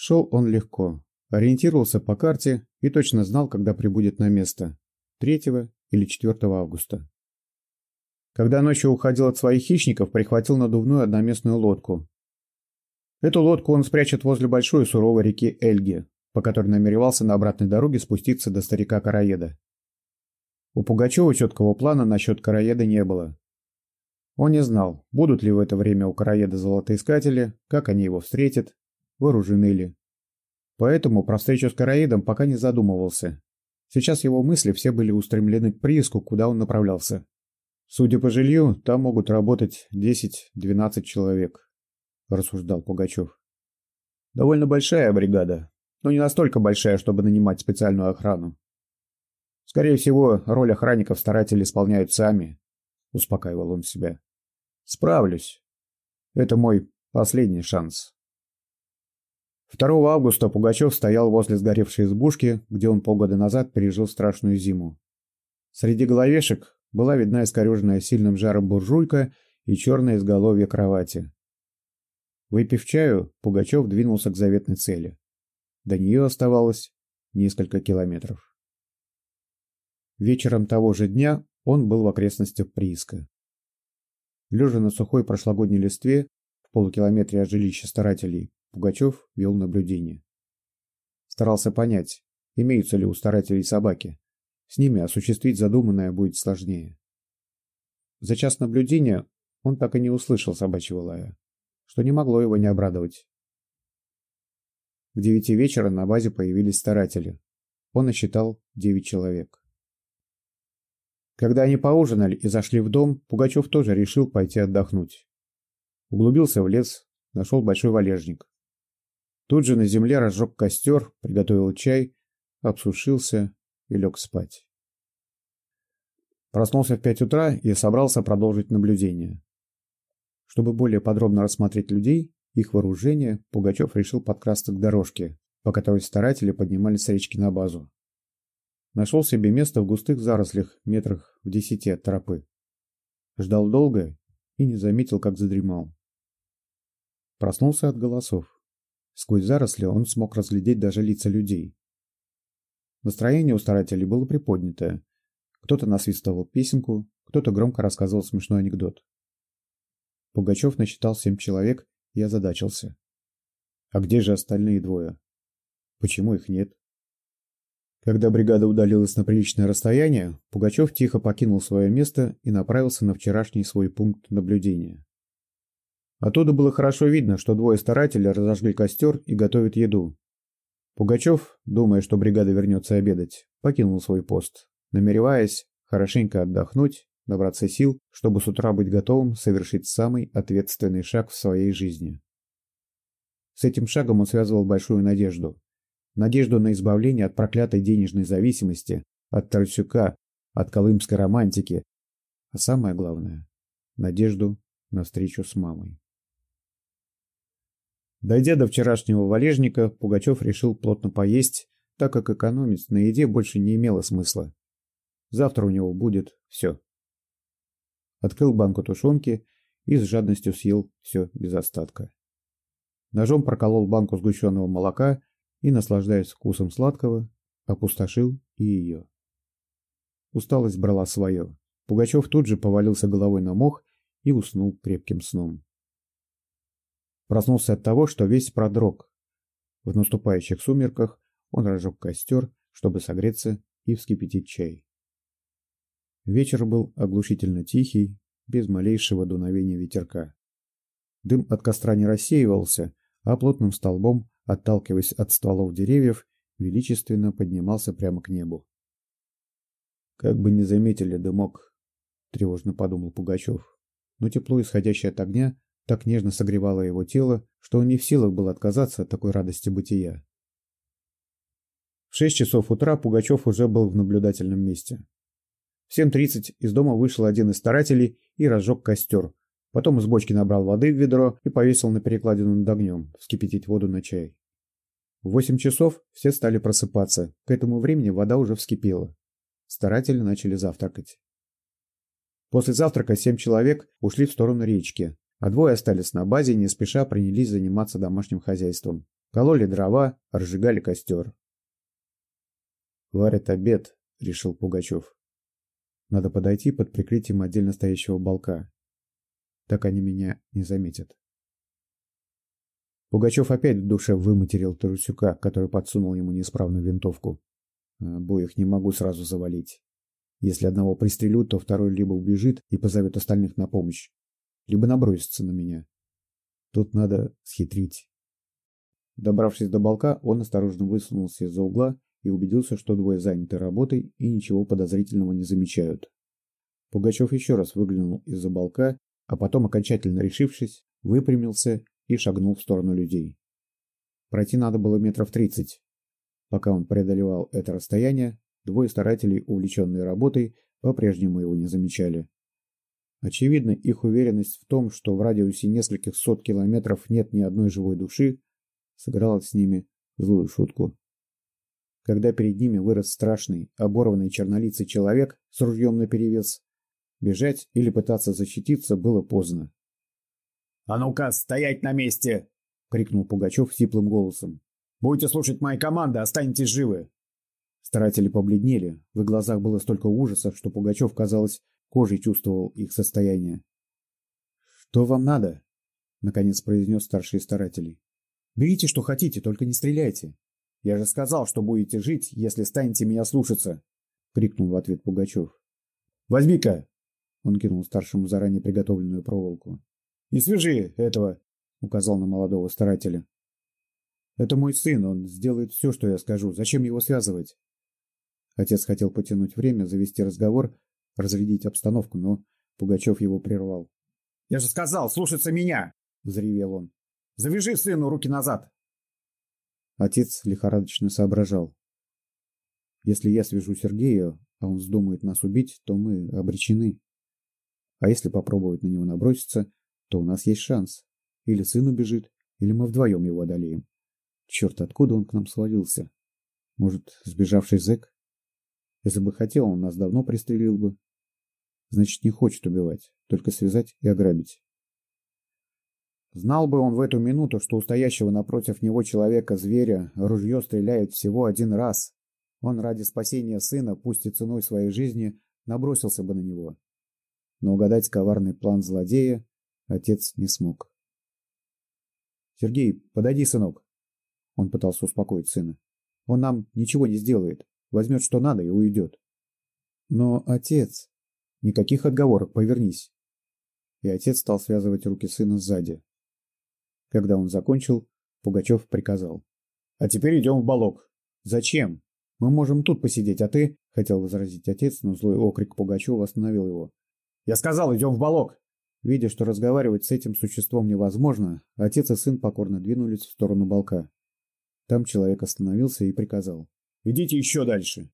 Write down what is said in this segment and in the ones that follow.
Шел он легко, ориентировался по карте и точно знал, когда прибудет на место – 3 или 4 августа. Когда ночью уходил от своих хищников, прихватил надувную одноместную лодку. Эту лодку он спрячет возле большой суровой реки Эльги, по которой намеревался на обратной дороге спуститься до старика Караеда. У Пугачева четкого плана насчет Караеда не было. Он не знал, будут ли в это время у Караеда золотоискатели, как они его встретят, вооружены ли. Поэтому про встречу с Караедом пока не задумывался. Сейчас его мысли все были устремлены к прииску, куда он направлялся. Судя по жилью, там могут работать 10-12 человек, рассуждал Пугачев. Довольно большая бригада, но не настолько большая, чтобы нанимать специальную охрану. Скорее всего, роль охранников старатели исполняют сами, успокаивал он себя. Справлюсь. Это мой последний шанс. 2 августа Пугачев стоял возле сгоревшей избушки, где он полгода назад пережил страшную зиму. Среди головешек была видна искореженная сильным жаром буржуйка и черное изголовье кровати. Выпив чаю, Пугачев двинулся к заветной цели. До нее оставалось несколько километров. Вечером того же дня он был в окрестностях прииска. Лежа на сухой прошлогодней листве в полукилометре от жилища старателей, Пугачев вел наблюдение. Старался понять, имеются ли у старателей собаки. С ними осуществить задуманное будет сложнее. За час наблюдения он так и не услышал собачьего лая, что не могло его не обрадовать. К девяти вечера на базе появились старатели. Он насчитал девять человек. Когда они поужинали и зашли в дом, Пугачев тоже решил пойти отдохнуть. Углубился в лес, нашел большой валежник. Тут же на земле разжег костер, приготовил чай, обсушился и лег спать. Проснулся в пять утра и собрался продолжить наблюдение. Чтобы более подробно рассмотреть людей, их вооружение, Пугачев решил подкрасться к дорожке, по которой старатели поднимались с речки на базу. Нашел себе место в густых зарослях, метрах в десяти от тропы. Ждал долго и не заметил, как задремал. Проснулся от голосов. Сквозь заросли он смог разглядеть даже лица людей. Настроение у старателей было приподнятое. Кто-то насвистывал песенку, кто-то громко рассказывал смешной анекдот. Пугачев насчитал семь человек и озадачился. А где же остальные двое? Почему их нет? Когда бригада удалилась на приличное расстояние, Пугачев тихо покинул свое место и направился на вчерашний свой пункт наблюдения. Оттуда было хорошо видно, что двое старателей разожгли костер и готовят еду. Пугачев, думая, что бригада вернется обедать, покинул свой пост, намереваясь хорошенько отдохнуть, набраться сил, чтобы с утра быть готовым совершить самый ответственный шаг в своей жизни. С этим шагом он связывал большую надежду. Надежду на избавление от проклятой денежной зависимости, от Тарасюка, от колымской романтики, а самое главное – надежду на встречу с мамой. Дойдя до вчерашнего валежника, Пугачев решил плотно поесть, так как экономить на еде больше не имело смысла. Завтра у него будет все. Открыл банку тушенки и с жадностью съел все без остатка. Ножом проколол банку сгущенного молока и, наслаждаясь вкусом сладкого, опустошил и ее. Усталость брала свое. Пугачев тут же повалился головой на мох и уснул крепким сном. Проснулся от того, что весь продрог. В наступающих сумерках он разжег костер, чтобы согреться и вскипятить чай. Вечер был оглушительно тихий, без малейшего дуновения ветерка. Дым от костра не рассеивался, а плотным столбом, отталкиваясь от стволов деревьев, величественно поднимался прямо к небу. Как бы не заметили дымок, тревожно подумал Пугачев. Но тепло, исходящее от огня, так нежно согревало его тело, что он не в силах был отказаться от такой радости бытия. В шесть часов утра Пугачев уже был в наблюдательном месте. В 7.30 из дома вышел один из старателей и разжег костер. Потом из бочки набрал воды в ведро и повесил на перекладину над огнем, вскипятить воду на чай. В 8 часов все стали просыпаться. К этому времени вода уже вскипела. Старатели начали завтракать. После завтрака семь человек ушли в сторону речки, а двое остались на базе и не спеша принялись заниматься домашним хозяйством. Кололи дрова, разжигали костер. «Варят обед», — решил Пугачев. «Надо подойти под прикрытием отдельно стоящего балка. Так они меня не заметят». Пугачев опять в душе выматерил Тарусюка, который подсунул ему неисправную винтовку. Обоих не могу сразу завалить. Если одного пристрелю, то второй либо убежит и позовет остальных на помощь, либо набросится на меня. Тут надо схитрить. Добравшись до балка, он осторожно высунулся из-за угла и убедился, что двое заняты работой и ничего подозрительного не замечают. Пугачев еще раз выглянул из-за балка, а потом, окончательно решившись, выпрямился и шагнул в сторону людей. Пройти надо было метров тридцать. Пока он преодолевал это расстояние, двое старателей, увлеченные работой, по-прежнему его не замечали. Очевидно, их уверенность в том, что в радиусе нескольких сот километров нет ни одной живой души, сыграла с ними злую шутку. Когда перед ними вырос страшный, оборванный чернолицый человек с ружьем наперевес, бежать или пытаться защититься было поздно. «А ну-ка, стоять на месте!» — крикнул Пугачев сиплым голосом. «Будете слушать мои команды, останетесь живы!» Старатели побледнели, в их глазах было столько ужаса, что Пугачев, казалось, кожей чувствовал их состояние. «Что вам надо?» — наконец произнес старший старателей. Берите, что хотите, только не стреляйте. Я же сказал, что будете жить, если станете меня слушаться, крикнул в ответ Пугачев. Возьми-ка, он кинул старшему заранее приготовленную проволоку. И свяжи этого, указал на молодого старателя. Это мой сын, он сделает все, что я скажу. Зачем его связывать? Отец хотел потянуть время, завести разговор, разрядить обстановку, но Пугачев его прервал. «Я же сказал, слушаться меня!» — взревел он. Завяжи сыну руки назад. Отец лихорадочно соображал. Если я свяжу Сергея, а он вздумает нас убить, то мы обречены. А если попробовать на него наброситься, то у нас есть шанс. Или сын убежит, или мы вдвоем его одолеем. Черт, откуда он к нам свалился? Может, сбежавший зэк? Если бы хотел, он нас давно пристрелил бы. Значит, не хочет убивать, только связать и ограбить. Знал бы он в эту минуту, что у стоящего напротив него человека-зверя ружье стреляет всего один раз. Он ради спасения сына, пусть и ценой своей жизни, набросился бы на него. Но угадать коварный план злодея отец не смог. «Сергей, подойди, сынок!» Он пытался успокоить сына. «Он нам ничего не сделает. Возьмет, что надо, и уйдет». «Но, отец...» «Никаких отговорок, повернись!» И отец стал связывать руки сына сзади. Когда он закончил, Пугачев приказал. «А теперь идем в балок». «Зачем? Мы можем тут посидеть, а ты...» Хотел возразить отец, но злой окрик Пугачева остановил его. «Я сказал, идем в балок!» Видя, что разговаривать с этим существом невозможно, отец и сын покорно двинулись в сторону балка. Там человек остановился и приказал. «Идите еще дальше!»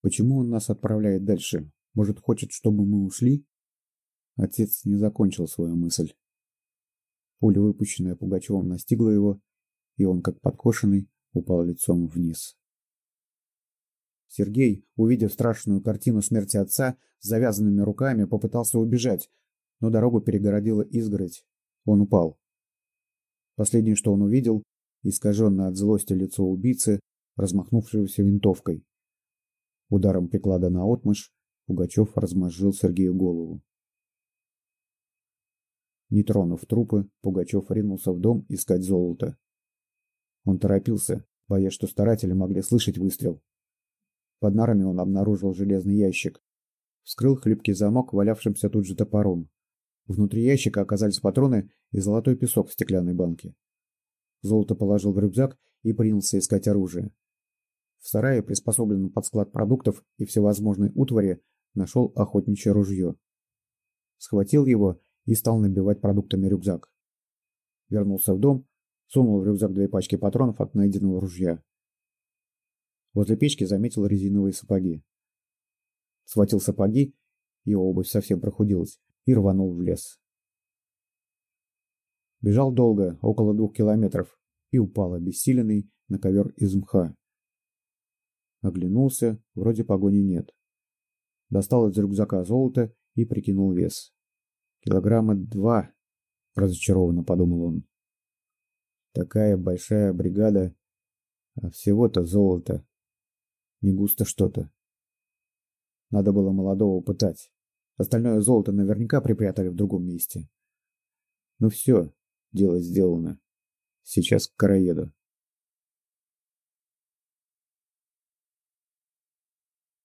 «Почему он нас отправляет дальше? Может, хочет, чтобы мы ушли?» Отец не закончил свою мысль. Пуля, выпущенная Пугачевым, настигла его, и он, как подкошенный, упал лицом вниз. Сергей, увидев страшную картину смерти отца, с завязанными руками попытался убежать, но дорогу перегородила изгородь. Он упал. Последнее, что он увидел, искаженное от злости лицо убийцы, размахнувшегося винтовкой. Ударом приклада на отмышь Пугачев размозжил Сергею голову. Не тронув трупы, Пугачев ринулся в дом искать золото. Он торопился, боясь, что старатели могли слышать выстрел. Под нарами он обнаружил железный ящик. Вскрыл хлипкий замок, валявшимся тут же топором. Внутри ящика оказались патроны и золотой песок в стеклянной банке. Золото положил в рюкзак и принялся искать оружие. В сарае, приспособленном под склад продуктов и всевозможной утвари, нашел охотничье ружье. Схватил его и стал набивать продуктами рюкзак. Вернулся в дом, сунул в рюкзак две пачки патронов от найденного ружья. Возле печки заметил резиновые сапоги. Схватил сапоги, его обувь совсем прохудилась, и рванул в лес. Бежал долго, около двух километров, и упал обессиленный на ковер из мха. Оглянулся, вроде погони нет. Достал из рюкзака золото и прикинул вес. Килограмма два, разочарованно подумал он. Такая большая бригада, а всего-то золото. Не густо что-то. Надо было молодого пытать. Остальное золото наверняка припрятали в другом месте. Ну все, дело сделано. Сейчас к короеду.